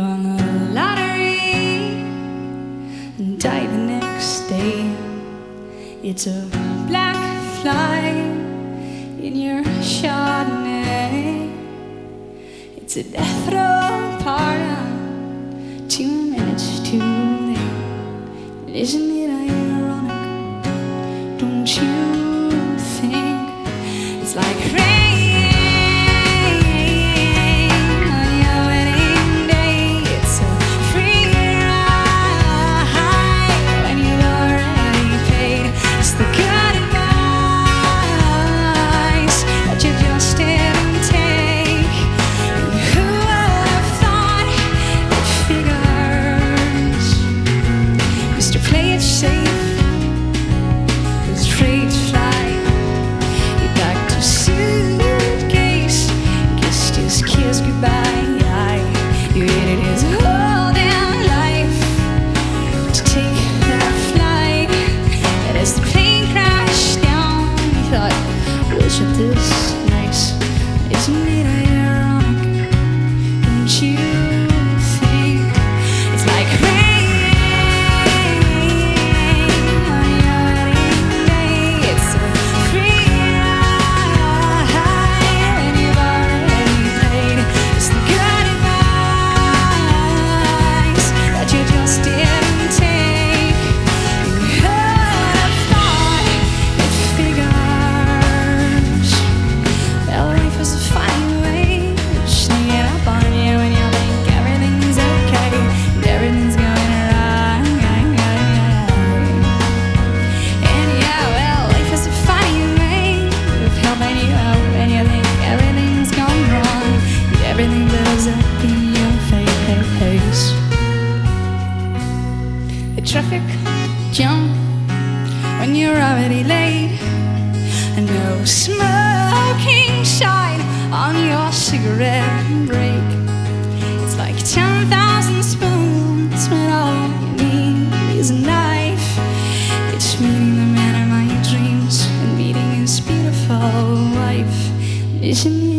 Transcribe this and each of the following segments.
On the lottery and die the next day. It's a black fly in your Chardonnay. It's a death row pardon, two minutes too late. Isn't it ironic? Don't you think it's like? is traffic jam when you're already late, and no smoking sign on your cigarette break. It's like 10,000 spoons when all you need is a knife. It's meeting the man of my dreams and meeting his beautiful wife. Isn't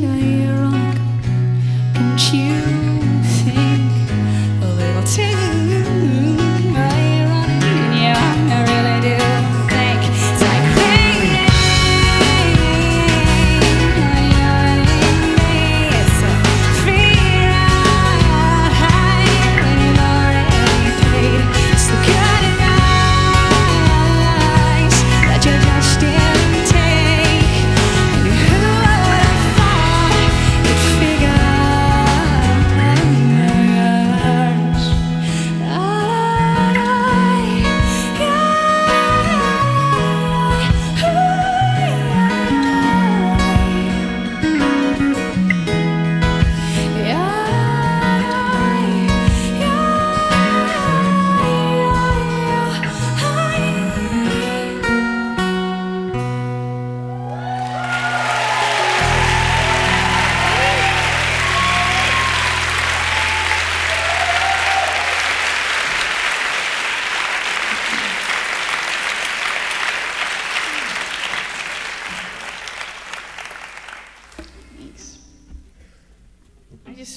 you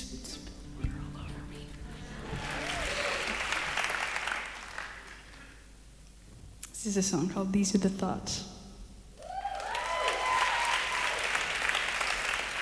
water all over me? This is a song called These Are the Thoughts.